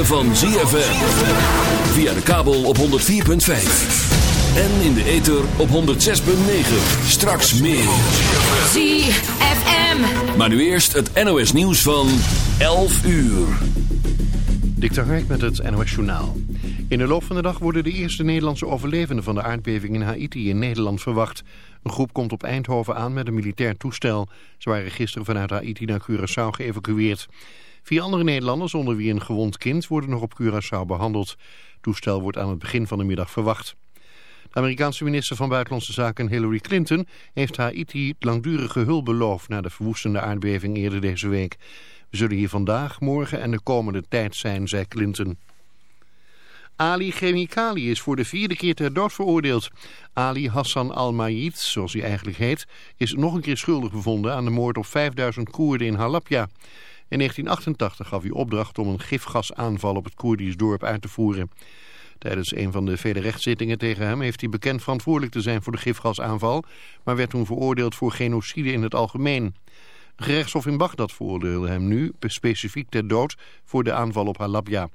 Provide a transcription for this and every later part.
ritme van ZFM. Via de kabel op 104.5. En in de ether op 106.9. Straks meer. ZFM. Maar nu eerst het NOS nieuws van 11 uur. Dik Hark met het NOS Journaal. In de loop van de dag worden de eerste Nederlandse overlevenden van de aardbeving in Haiti in Nederland verwacht. Een groep komt op Eindhoven aan met een militair toestel. Ze waren gisteren vanuit Haiti naar Curaçao geëvacueerd. Vier andere Nederlanders, onder wie een gewond kind, worden nog op Curaçao behandeld. Toestel wordt aan het begin van de middag verwacht. De Amerikaanse minister van Buitenlandse Zaken Hillary Clinton heeft Haiti langdurige hulp beloofd na de verwoestende aardbeving eerder deze week. We zullen hier vandaag, morgen en de komende tijd zijn, zei Clinton. Ali Chemikali is voor de vierde keer ter dood veroordeeld. Ali Hassan al-Mayid, zoals hij eigenlijk heet, is nog een keer schuldig bevonden aan de moord op 5000 Koerden in Halabja. In 1988 gaf hij opdracht om een gifgasaanval op het Koerdisch dorp uit te voeren. Tijdens een van de vele rechtszittingen tegen hem heeft hij bekend verantwoordelijk te zijn voor de gifgasaanval, maar werd toen veroordeeld voor genocide in het algemeen. Een gerechtshof in Bagdad veroordeelde hem nu specifiek ter dood voor de aanval op Halabja.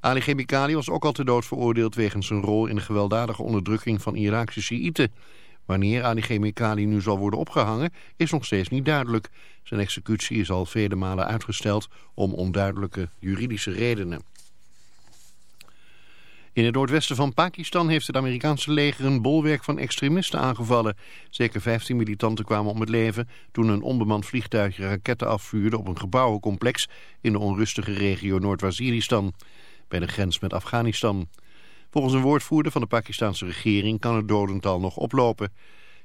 Ali Chemikali was ook al ter dood veroordeeld wegens zijn rol in de gewelddadige onderdrukking van Iraakse Sjiïten. Wanneer Ali Chemikali nu zal worden opgehangen is nog steeds niet duidelijk. Zijn executie is al vele malen uitgesteld om onduidelijke juridische redenen. In het noordwesten van Pakistan heeft het Amerikaanse leger een bolwerk van extremisten aangevallen. Zeker 15 militanten kwamen om het leven toen een onbemand vliegtuigje raketten afvuurde op een gebouwencomplex in de onrustige regio Noord-Waziristan, bij de grens met Afghanistan. Volgens een woordvoerder van de Pakistanse regering kan het dodental nog oplopen.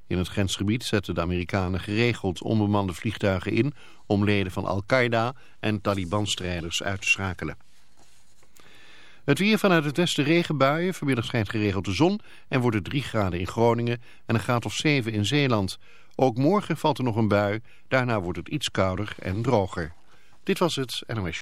In het grensgebied zetten de Amerikanen geregeld onbemande vliegtuigen in om leden van Al-Qaeda en Taliban-strijders uit te schakelen. Het weer vanuit het westen regenbuien, vanmiddag schijnt geregeld de zon en wordt het 3 graden in Groningen en een graad of 7 in Zeeland. Ook morgen valt er nog een bui, daarna wordt het iets kouder en droger. Dit was het NOS.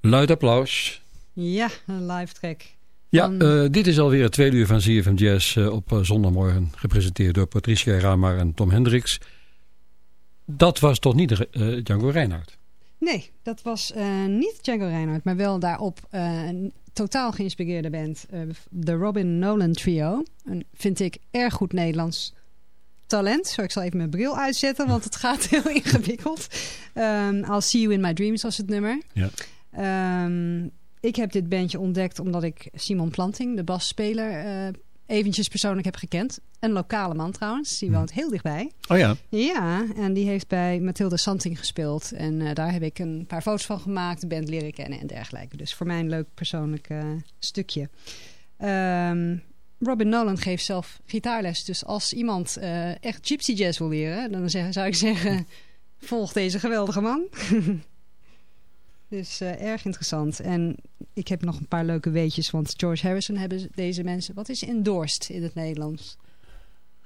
Luid applaus. Ja, een live track. Ja, eh, dit is alweer het tweede uur van ZFM Jazz eh, op eh, zondagmorgen. Gepresenteerd door Patricia Ramar en Tom Hendricks. Dat was toch niet Django Reinhardt? Nee, dat was niet Django Reinhardt. Maar wel daarop een totaal geïnspireerde band. de Robin Nolan Trio. Een, vind ik erg goed Nederlands talent. Zo, ik zal even mijn bril uitzetten, want het gaat heel ingewikkeld. Um, I'll See You In My Dreams was het nummer. Ja. Um, ik heb dit bandje ontdekt omdat ik Simon Planting, de basspeler, uh, eventjes persoonlijk heb gekend. Een lokale man trouwens, die hm. woont heel dichtbij. Oh ja? Ja, en die heeft bij Mathilde Santing gespeeld. En uh, daar heb ik een paar foto's van gemaakt, de band leren kennen en dergelijke. Dus voor mij een leuk persoonlijk uh, stukje. Um, Robin Nolan geeft zelf gitaarles. Dus als iemand uh, echt gypsy jazz wil leren, dan zou ik zeggen, volg deze geweldige man. dus uh, erg interessant. En ik heb nog een paar leuke weetjes, want George Harrison hebben deze mensen, wat is endorsed in het Nederlands?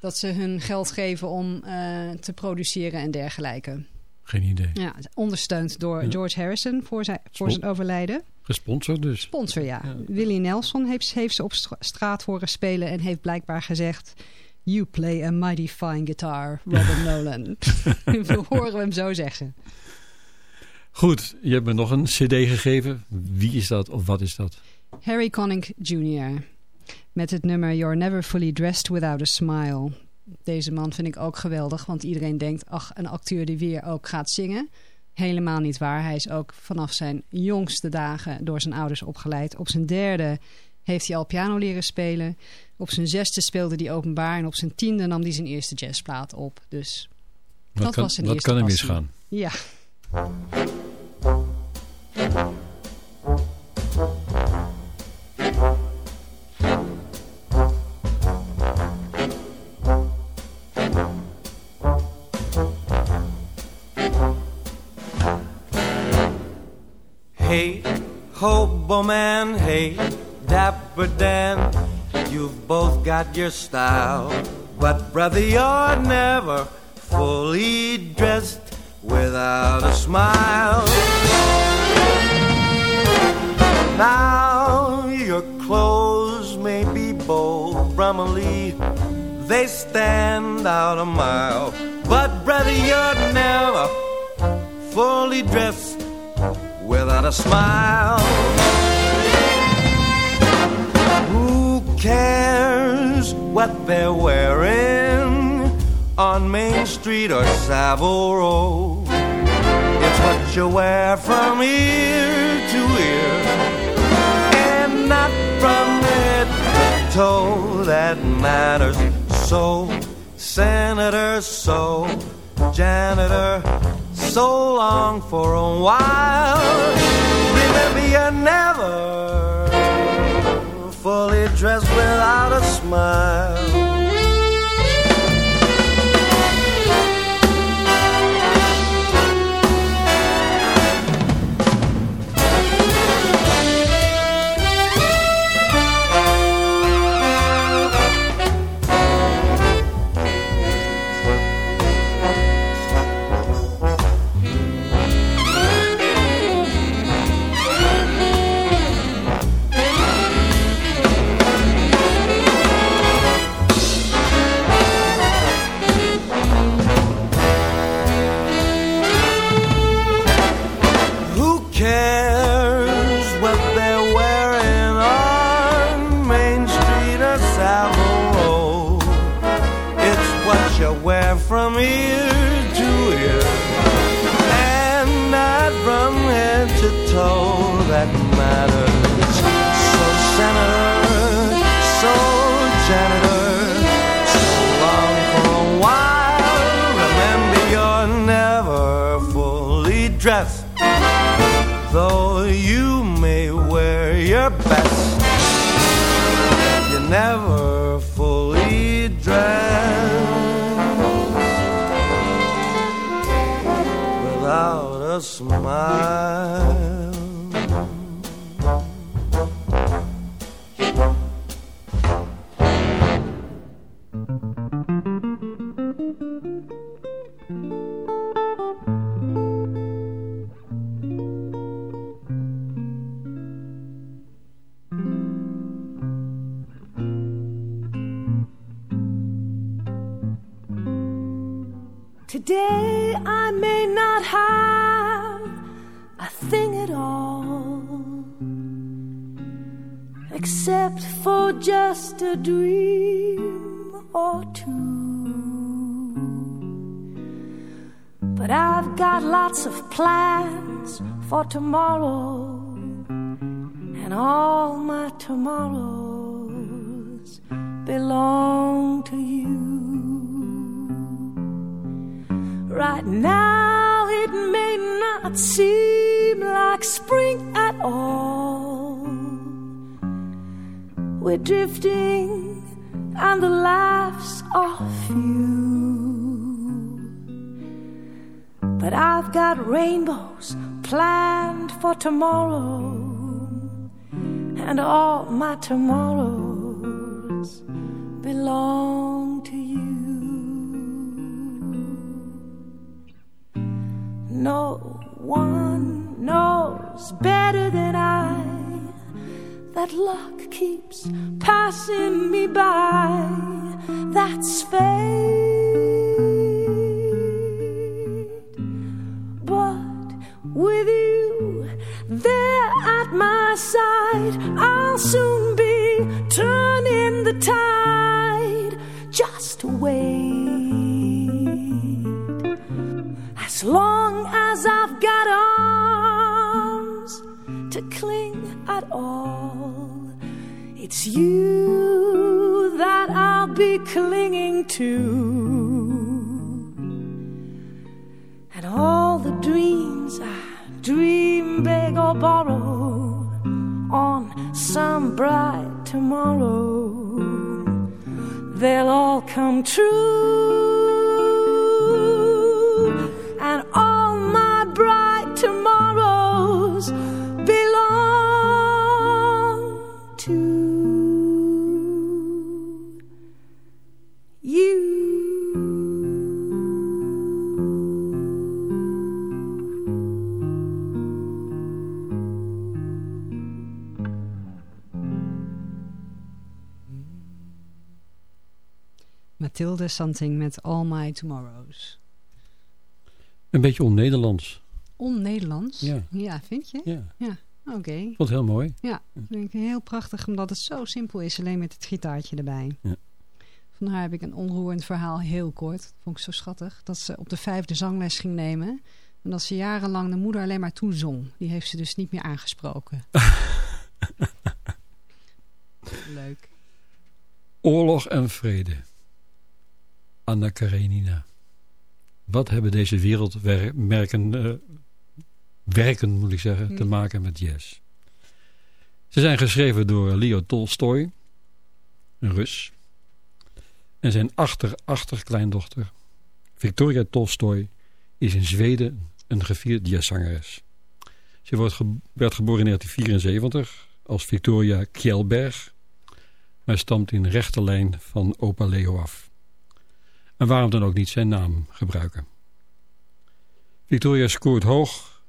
Dat ze hun geld geven om uh, te produceren en dergelijke. Geen idee. Ja, ondersteund door ja. George Harrison voor zijn, voor zijn overlijden. Gesponsord dus. Sponsor, ja. ja. Willie Nelson heeft, heeft ze op straat horen spelen en heeft blijkbaar gezegd... You play a mighty fine guitar, Robin Nolan. We horen hem zo zeggen. Goed, je hebt me nog een cd gegeven. Wie is dat of wat is dat? Harry Connick Jr. Met het nummer You're Never Fully Dressed Without a Smile. Deze man vind ik ook geweldig, want iedereen denkt... ach, een acteur die weer ook gaat zingen... Helemaal niet waar. Hij is ook vanaf zijn jongste dagen door zijn ouders opgeleid. Op zijn derde heeft hij al piano leren spelen. Op zijn zesde speelde hij openbaar. En op zijn tiende nam hij zijn eerste jazzplaat op. Dus wat dat kan, was zijn wat eerste kan er misgaan? Ja. Hobo man, hey, dapper Dan, you've both got your style. But brother, you're never fully dressed without a smile. Now your clothes may be bold, brummily, they stand out a mile. But brother, you're never fully dressed without a smile. Who cares what they're wearing on Main Street or Savile Row? It's what you wear from ear to ear and not from head to toe that matters. So, Senator, so, janitor, so long for a while. Remember, you're never fully dressed without a smile. All my tomorrows belong to you. Right now, it may not seem like spring at all. We're drifting, and the laughs are few. But I've got rainbows planned for tomorrow, and all my tomorrows belong to you. No one knows better than I that luck keeps passing me by. That's fate. But with side, I'll soon be turning the tide. Just wait. As long as I've got arms to cling at all, it's you that I'll be clinging to. And all the dreams I dream, beg or borrow on some bright tomorrow, they'll all come true. And all my bright tomorrows Mathilde Santing met All My Tomorrows. Een beetje on-Nederlands. On-Nederlands? Ja. vind je? Ja. Ja, oké. Ik vond het heel mooi. Ja, vind ik heel prachtig omdat het zo simpel is, alleen met het gitaartje erbij. Ja. Van haar heb ik een onroerend verhaal, heel kort. Dat vond ik zo schattig. Dat ze op de vijfde zangles ging nemen. En dat ze jarenlang de moeder alleen maar toezong. Die heeft ze dus niet meer aangesproken. Leuk. Oorlog en vrede. Anna Karenina. Wat hebben deze wereldmerken, eh, werken moet ik zeggen, te Hmm. maken met jazz? Ze zijn geschreven door Leo Tolstoy, een Rus. En zijn achter-achterkleindochter, Victoria Tolstoy, is in Zweden een gevierd jazzzangeres. Ze wordt ge- werd geboren in 1974 als Victoria Kjellberg, maar stamt in rechte lijn van opa Leo af. En waarom dan ook niet zijn naam gebruiken? Victoria scoort hoog,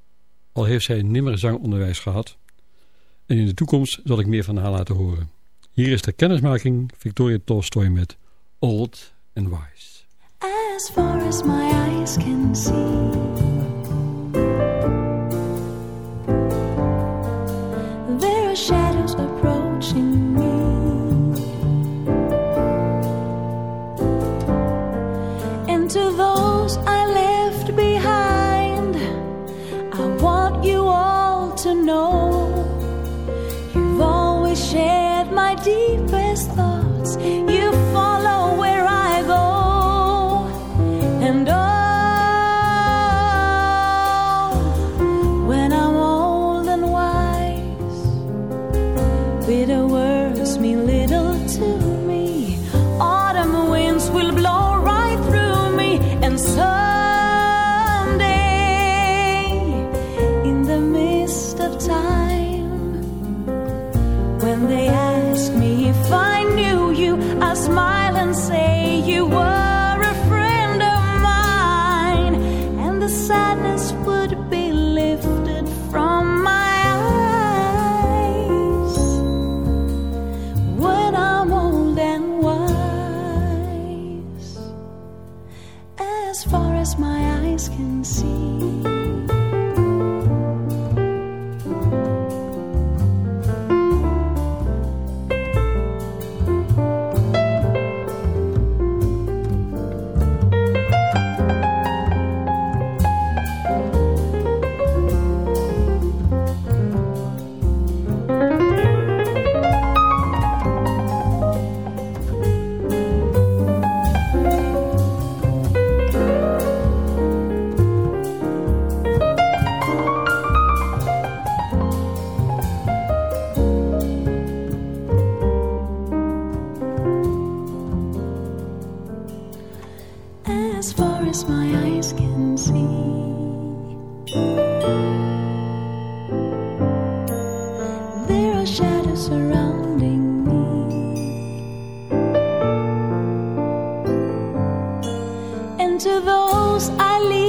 al heeft zij nimmer zangonderwijs gehad. En in de toekomst zal ik meer van haar laten horen. Hier is de kennismaking Victoria Tolstoy met Old and Wise. as far as my eyes can see. share. those I leave.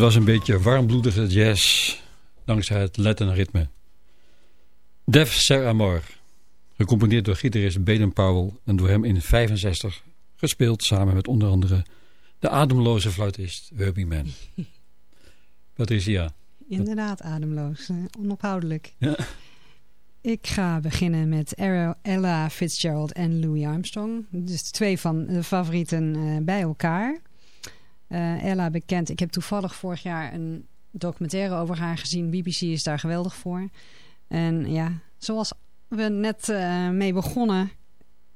Was een beetje warmbloedige jazz, dankzij het Latin ritme. Def Ser Amor, gecomponeerd door gitarist Baden Powell en door hem in 65 gespeeld samen met onder andere de ademloze fluitist Herbie Mann. Patricia. Inderdaad, ademloos. Onophoudelijk. Ja. Ik ga beginnen met Ella- Ella Fitzgerald en Louis Armstrong. Dus twee van de favorieten eh, bij elkaar. Eh, Ella bekend. Ik heb toevallig vorig jaar een documentaire over haar gezien. BBC is daar geweldig voor. En ja, zoals we net eh, mee begonnen...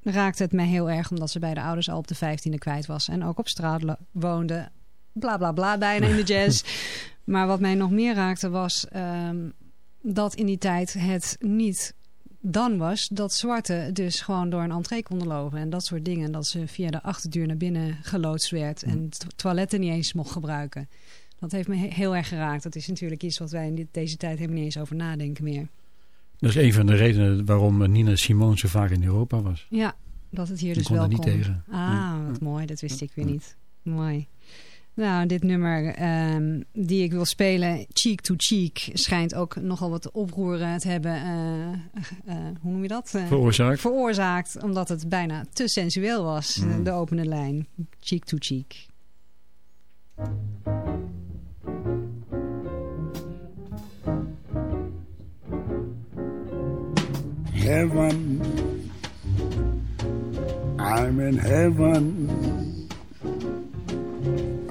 raakte het mij heel erg... omdat ze bij de ouders al op de vijftiende kwijt was. En ook op straat woonde. Bla bla bla, bijna in de jazz. maar wat mij nog meer raakte was... ehm, dat in die tijd het niet dan was dat zwarten dus gewoon door een entree konden lopen en dat soort dingen. Dat ze via de achterdeur naar binnen geloodst werd en het toiletten niet eens mocht gebruiken. Dat heeft me he- heel erg geraakt. Dat is natuurlijk iets wat wij in dit, deze tijd helemaal niet eens over nadenken meer. Dat is een van de redenen waarom Nina Simone zo vaak in Europa was. Ja, dat het hier Die dus wel niet tegen. Ah, wat mooi. Dat wist ik weer niet. Mooi. Nou, dit nummer ehm, die ik wil spelen, Cheek to Cheek, schijnt ook nogal wat oproer te hebben. eh, eh, hoe noem je dat? Eh, Veroorzaakt. veroorzaakt, omdat het bijna te sensueel was, Mm. de opene lijn. Cheek to Cheek. heaven. I'm in heaven.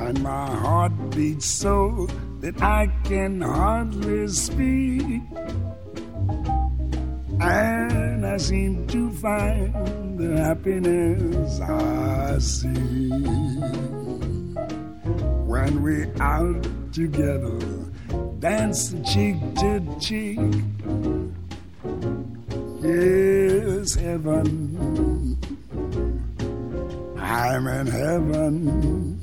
And my heart beats so that I can hardly speak. And I seem to find the happiness I see. When we're out together, dancing cheek to cheek. Yes, heaven. I'm in heaven.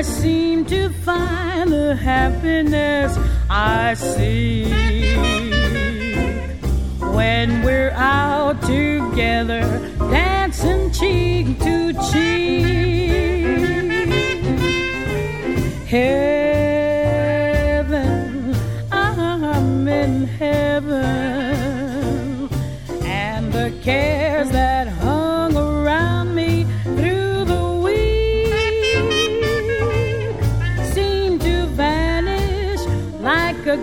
I seem to find the happiness I seek when we're out together, dancing cheek to cheek. Heaven, I'm in heaven, and the cares that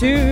to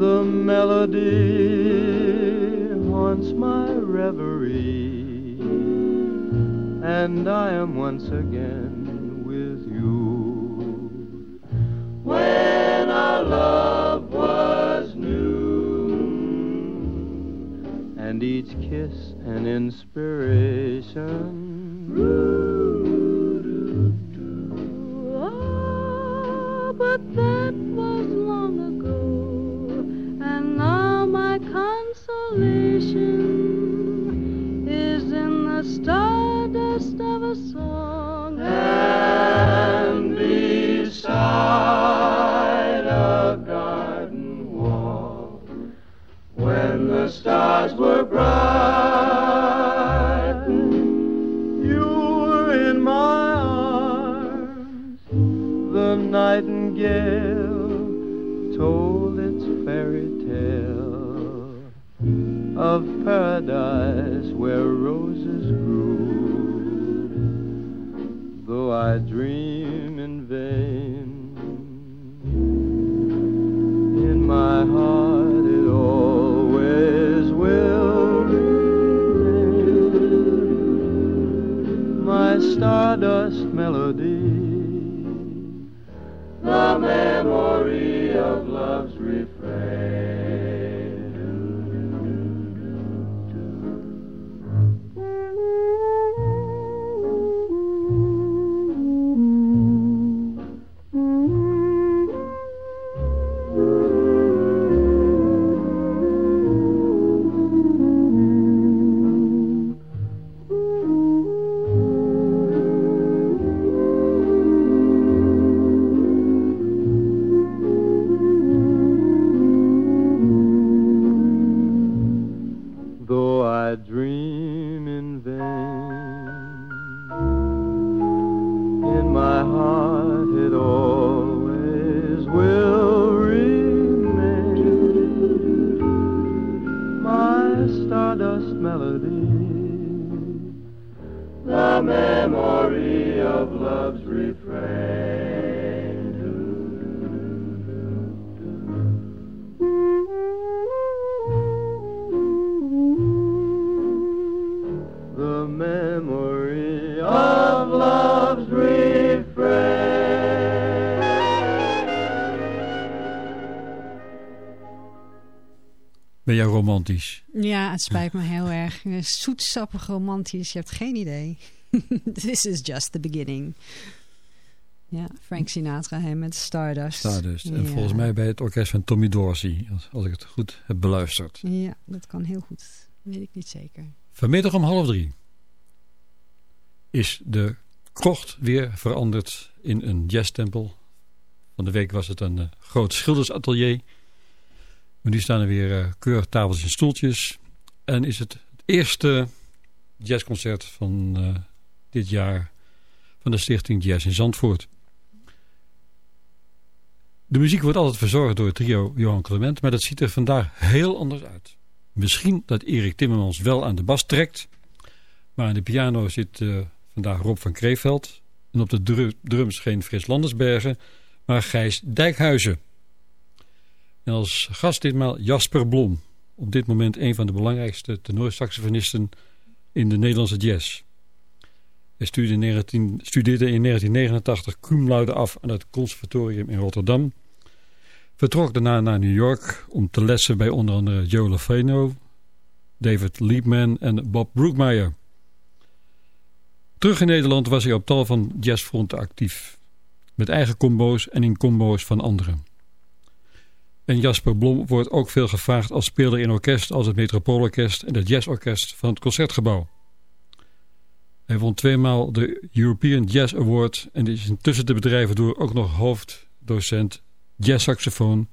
The melody haunts my reverie, and I am once again with you. When our love was new, and each kiss an inspiration. Ooh. Romantisch? Ja, het spijt me heel erg. Zoetsappig romantisch, je hebt geen idee. This is just the beginning. Ja, Frank Sinatra hè, met Stardust. Stardust. En Ja. volgens mij bij het orkest van Tommy Dorsey, als, als ik het goed heb beluisterd. Ja, dat kan heel goed. Weet ik niet zeker. Vanmiddag om half drie is de krocht weer veranderd in een jazztempel. Van de week was het een eh, groot schildersatelier. Maar nu staan er weer eh, keurig tafels en stoeltjes. En is het het eerste jazzconcert van eh, dit jaar van de Stichting Jazz in Zandvoort. De muziek wordt altijd verzorgd door het trio Johan Clement, maar dat ziet er vandaag heel anders uit. Misschien dat Erik Timmermans wel aan de bas trekt, maar aan de piano zit eh, vandaag Rob van Kreeveld en op de dru- drums geen Frits Landersbergen, maar Gijs Dijkhuizen. En als gast ditmaal Jasper Blom, op dit moment een van de belangrijkste tenorsaxofonisten in de Nederlandse jazz. Hij studeerde in, 19, studeerde in 1989 cum laude af aan het conservatorium in Rotterdam. Vertrok daarna naar New York om te lessen bij onder andere Joe Lafeno, David Liebman en Bob Brookmeyer. Terug in Nederland was hij op tal van jazzfronten actief. Met eigen combo's en in combo's van anderen. En Jasper Blom wordt ook veel gevraagd als speler in orkest als het Metropoolorkest en het Jazzorkest van het Concertgebouw. Hij won tweemaal de European Jazz Award en is intussen te bedrijven door ook nog hoofddocent jazzsaxofoon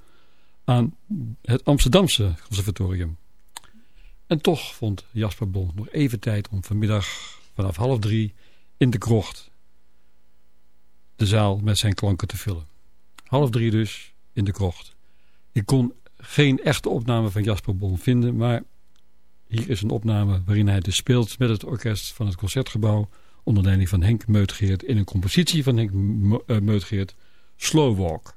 aan het Amsterdamse Conservatorium. En toch vond Jasper Blom nog even tijd om vanmiddag vanaf half drie in de krocht de zaal met zijn klanken te vullen. Half drie dus in de krocht. Ik kon geen echte opname van Jasper Blom vinden, maar hier is een opname waarin hij dus speelt met het orkest van het Concertgebouw onder leiding van Henk Meutgeert in een compositie van Henk eh, Meutgeert, Slow Walk.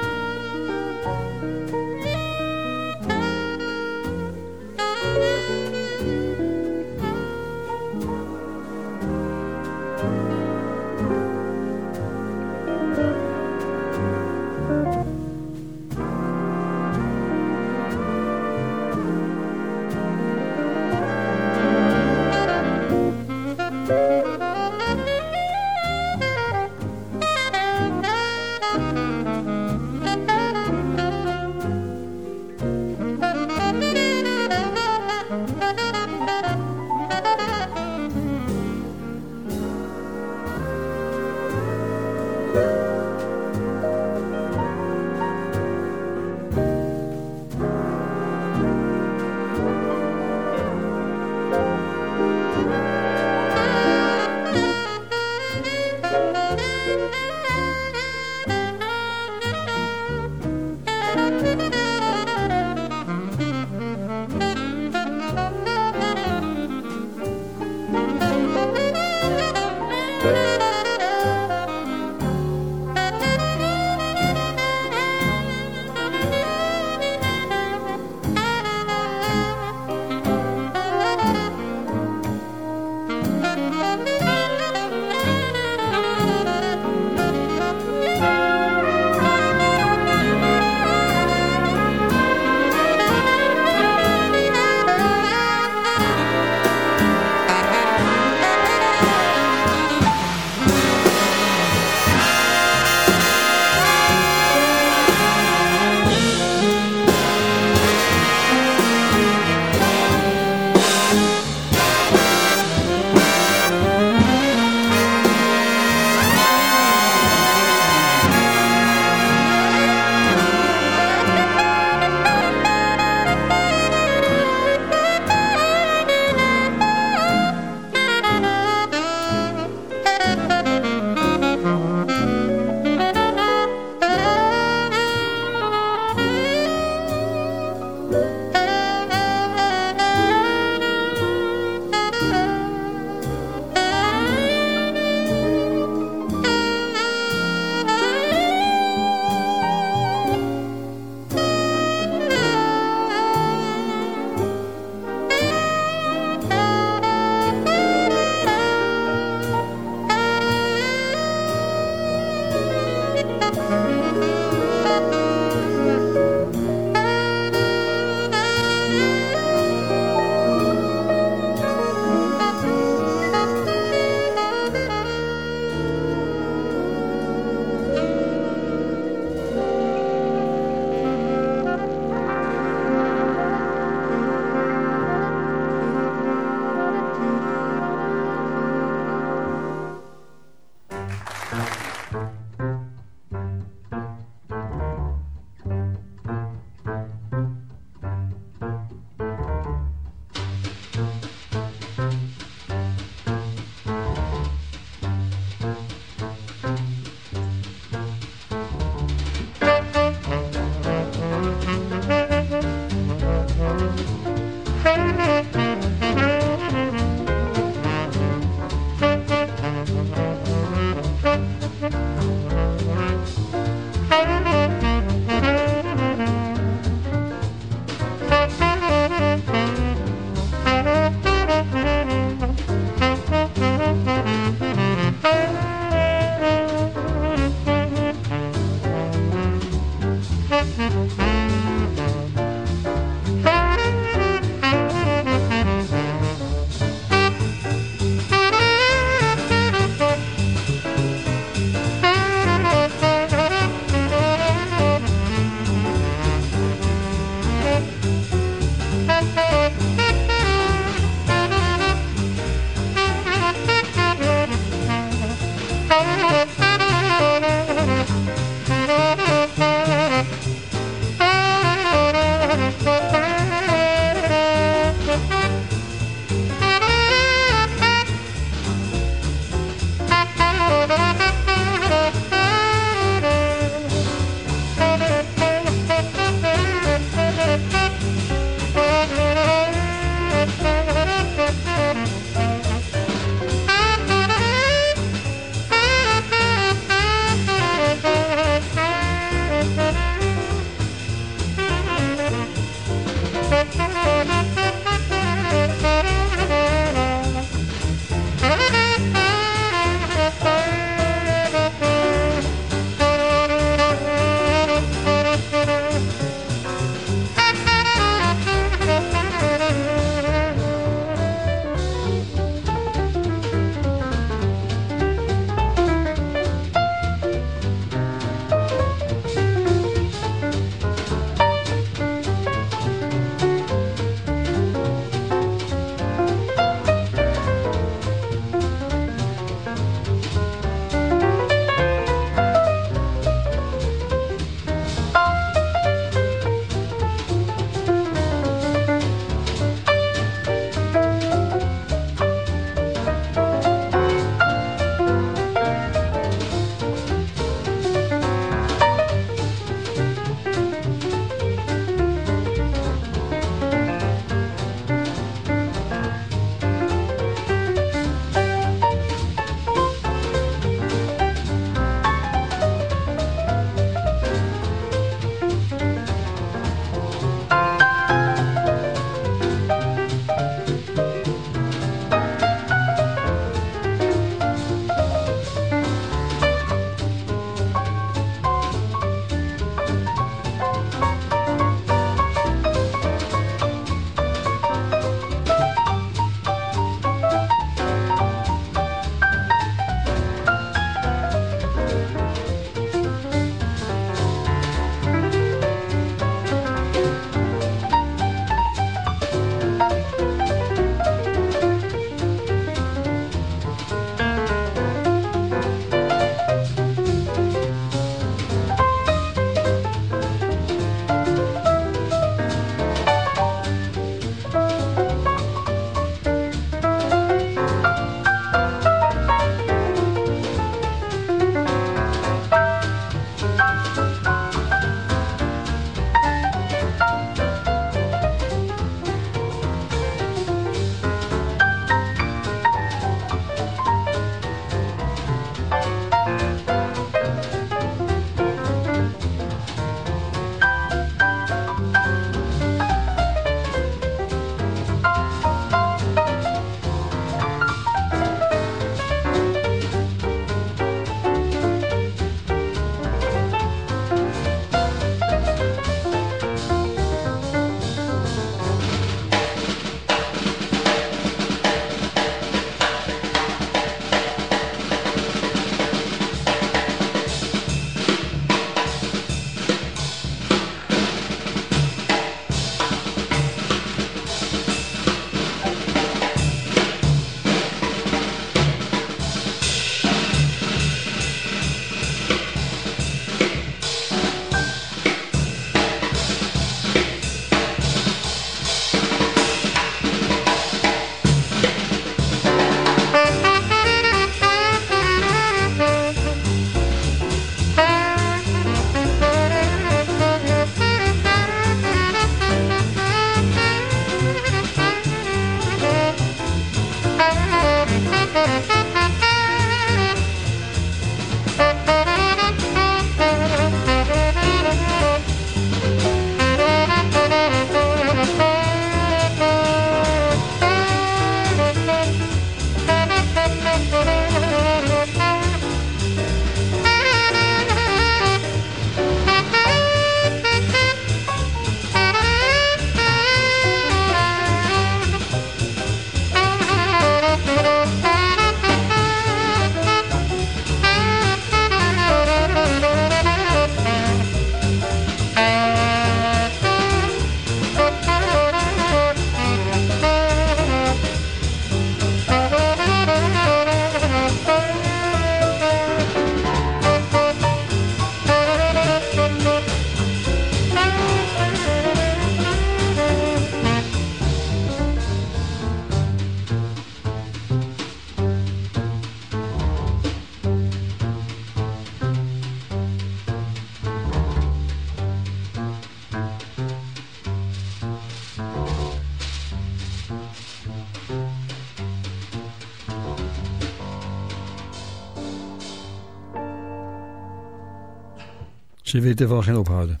Ze weten wel geen ophouden.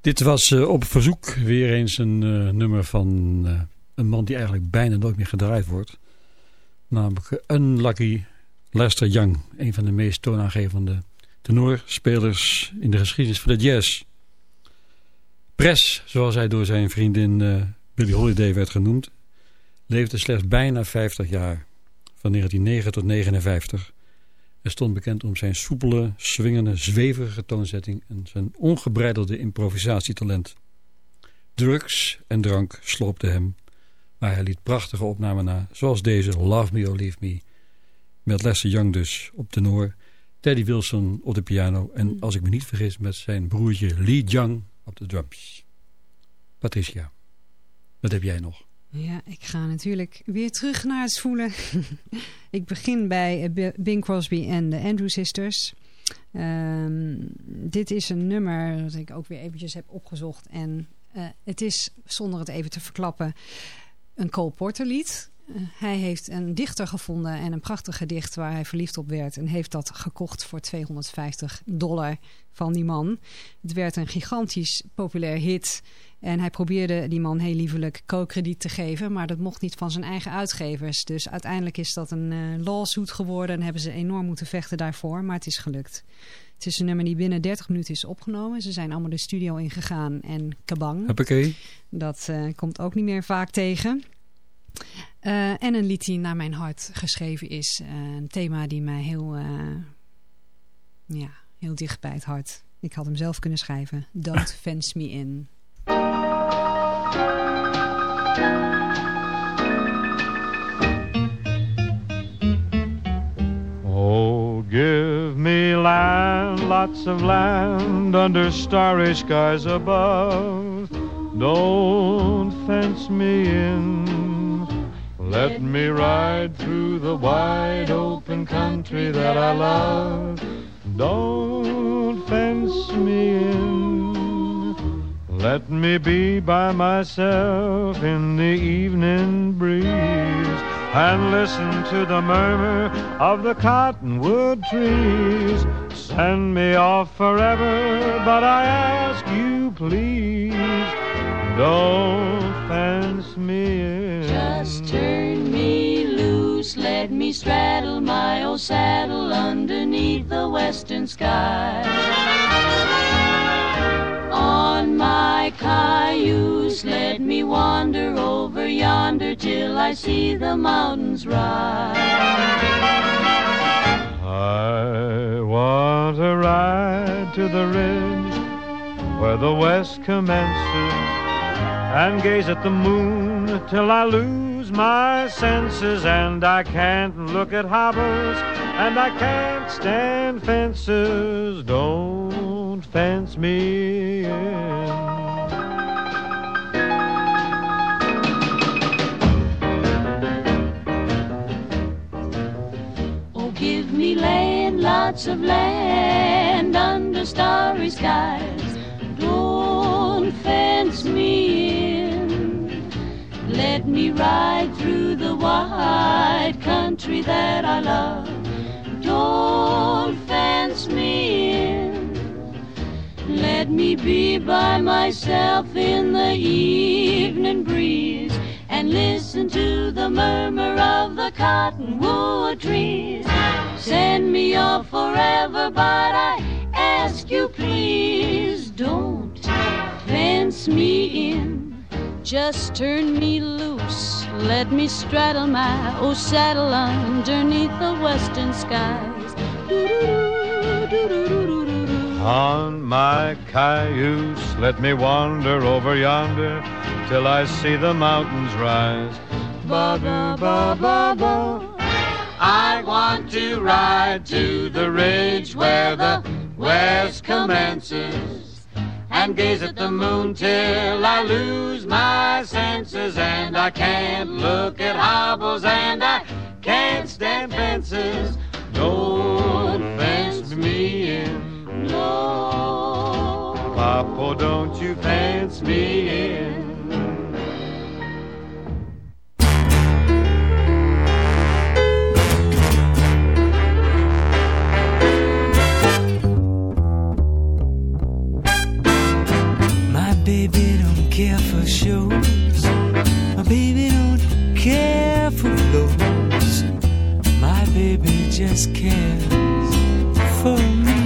Dit was uh, op verzoek weer eens een uh, nummer van uh, een man die eigenlijk bijna nooit meer gedraaid wordt. Namelijk Unlucky Lester Young. Een van de meest toonaangevende tenorspelers in de geschiedenis van de jazz. Press, zoals hij door zijn vriendin Billie Holiday werd genoemd, leefde slechts bijna 50 jaar. Van 1909 tot 1959. Hij stond bekend om zijn soepele, swingende, zweverige toonzetting en zijn ongebreidelde improvisatietalent. Drugs en drank sloopten hem, maar hij liet prachtige opnamen na, zoals deze Love Me or Leave Me, met Lester Young dus op tenor, Teddy Wilson op de piano en, als ik me niet vergis, met zijn broertje Lee Young op de drums. Patricia, wat heb jij nog? Ja, ik ga natuurlijk weer terug naar het voelen. ik begin bij eh, Bing Crosby en de Andrew Sisters. Um, dit is een nummer dat ik ook weer eventjes heb opgezocht. En uh, het is, zonder het even te verklappen, een Cole Porter lied. Uh, hij heeft een dichter gevonden en een prachtig gedicht waar hij verliefd op werd. En heeft dat gekocht voor 250 dollar van die man. Het werd een gigantisch populair hit. En hij probeerde die man heel liefelijk co-krediet te geven. Maar dat mocht niet van zijn eigen uitgevers. Dus uiteindelijk is dat een uh, lawsuit geworden. En hebben ze enorm moeten vechten daarvoor. Maar het is gelukt. Het is een nummer die binnen 30 minuten is opgenomen. Ze zijn allemaal de studio ingegaan en kabang. Hoppakee. Dat uh, komt ook niet meer vaak tegen. Uh, en een lied die naar mijn hart geschreven is. een thema die mij heel, ja, heel dicht bij het hart. Ik had hem zelf kunnen schrijven. Don't fence me in. Oh, give me land, lots of land under starry skies above. Don't fence me in. Let me ride through the wide open country that I love. Don't fence me in. Let me be by myself in the evening breeze and listen to the murmur of the cottonwood trees. Send me off forever, but I ask you please, don't fence me in. Just turn me loose, let me straddle my old saddle underneath the western sky my cayuse. Let me wander over yonder till I see the mountains rise. I want to ride to the ridge where the west commences and gaze at the moon till I lose my senses and I can't look at hobbles and I can't stand fences. Don't fence me in. Lots of land under starry skies. Don't fence me in. Let me ride through the wide country that I love. Don't fence me in. Let me be by myself in the evening breeze and listen to the murmur of the cottonwood trees. Send me off forever, but I ask you please don't fence me in. Just turn me loose, let me straddle my old saddle underneath the western skies. On my cayuse, let me wander over yonder till I see the mountains rise. Ba ba ba ba ba. I want to ride to the ridge where the west commences and gaze at the moon till I lose my senses and I can't look at hobbles and I can't stand fences. Don't fence me in. No. Papa, don't you fence me in. care for shows. My baby don't care for blows. My baby just cares for me.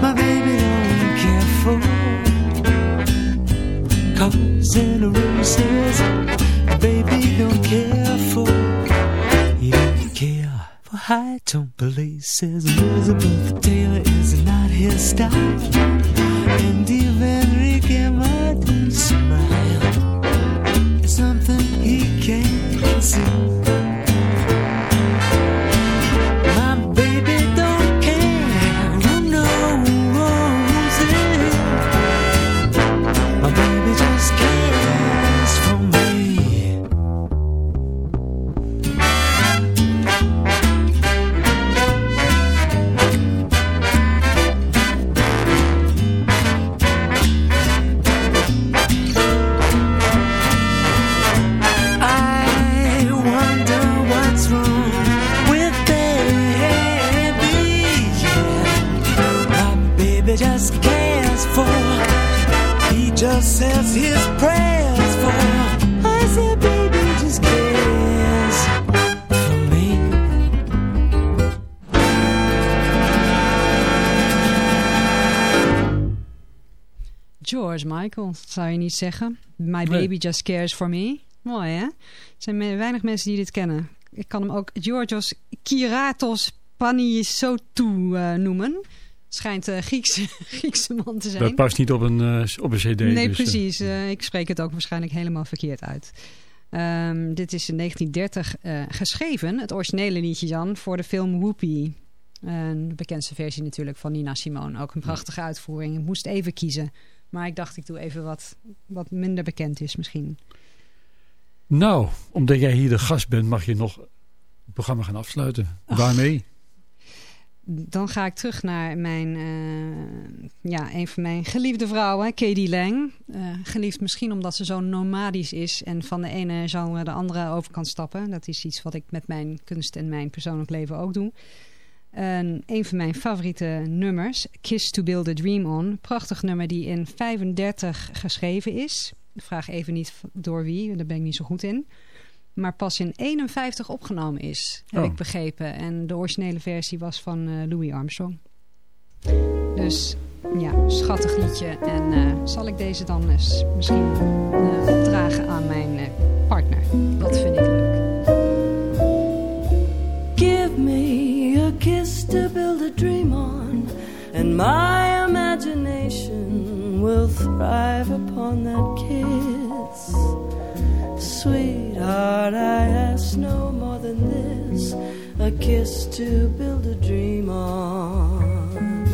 My baby don't care for cars and roses. My baby don't care for. He don't care for high tone places. Elizabeth Taylor is not his style, and even smile. It's something he can't see. Just says his prayers for. I said, baby just cares for me. George Michael, zou je niet zeggen. My Nee. baby just cares for me. Mooi, hè? Er zijn weinig mensen die dit kennen. Ik kan hem ook Georgios Kiratos Panissotou eh noemen. Schijnt een Griekse, Griekse man te zijn. Dat past niet op een, eh, op een cd. Nee, dus, eh, precies. Eh, ik spreek het ook waarschijnlijk helemaal verkeerd uit. Ehm, dit is in 1930 eh, geschreven, het originele liedje Jan, voor de film Whoopi. Een de bekendste versie natuurlijk van Nina Simone. Ook een prachtige uitvoering. Ik moest even kiezen. Maar ik dacht, ik doe even wat, wat minder bekend is misschien. Nou, omdat jij hier de gast bent, mag je nog het programma gaan afsluiten. Waarmee? Dan ga ik terug naar mijn, eh, ja, een van mijn geliefde vrouwen, Katie Lang. Eh, geliefd misschien omdat ze zo nomadisch is en van de ene genre de andere over kan stappen. Dat is iets wat ik met mijn kunst en mijn persoonlijk leven ook doe. En een van mijn favoriete nummers, Kiss to Build a Dream On. Prachtig nummer die in 35 geschreven is. Vraag even niet door wie, daar ben ik niet zo goed in. Maar pas in 51 opgenomen is, heb Oh. ik begrepen. En de originele versie was van eh, Louis Armstrong. Dus ja, schattig liedje. En eh, zal ik deze dan eens misschien eh, opdragen aan mijn eh, partner. Dat vind ik leuk. Give me a kiss to build a dream on, and my imagination will thrive upon that kiss. Sweetheart, I ask no more than this a kiss to build a dream on.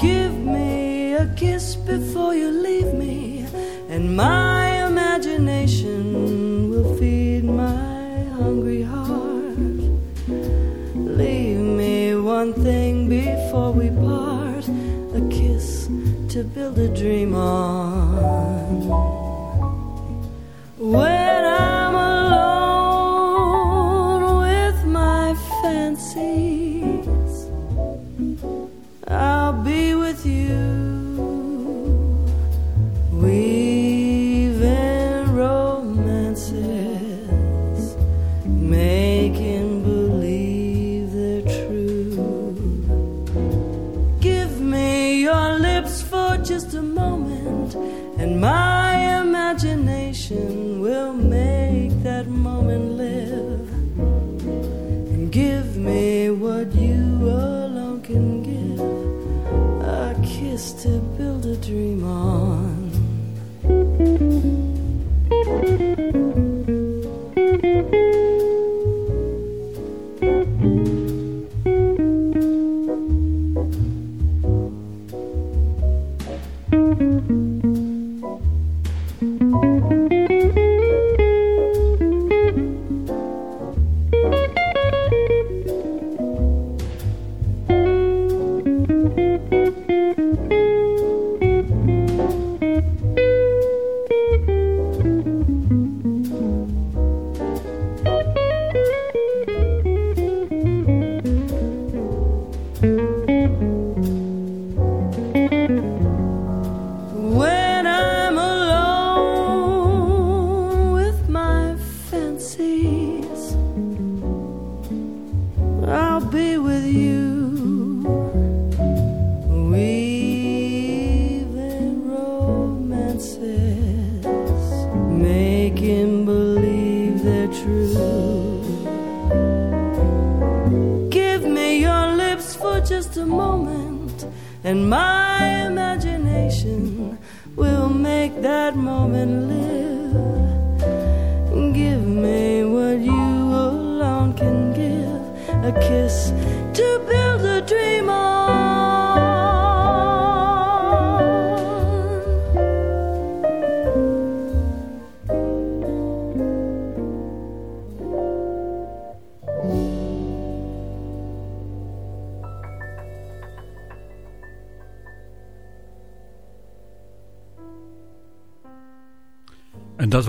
Give me a kiss before you leave me, and my imagination will feed my hungry heart. Leave me one thing before we part a kiss to build a dream on.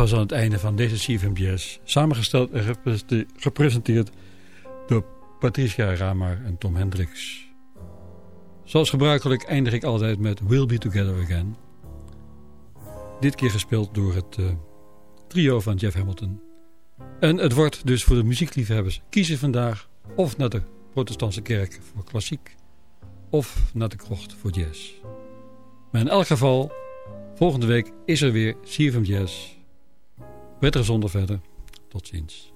Was aan het einde van deze CFM Jazz. Samengesteld en gepresenteerd door Patricia Ramar en Tom Hendricks. Zoals gebruikelijk eindig ik altijd met We'll Be Together Again. Dit keer gespeeld door het uh, trio van Jeff Hamilton. En het wordt dus voor de muziekliefhebbers kiezen vandaag of naar de protestantse kerk voor klassiek of naar de krocht voor jazz. Maar in elk geval, volgende week is er weer CFM Jazz. Wetterzonder verder. Tot ziens.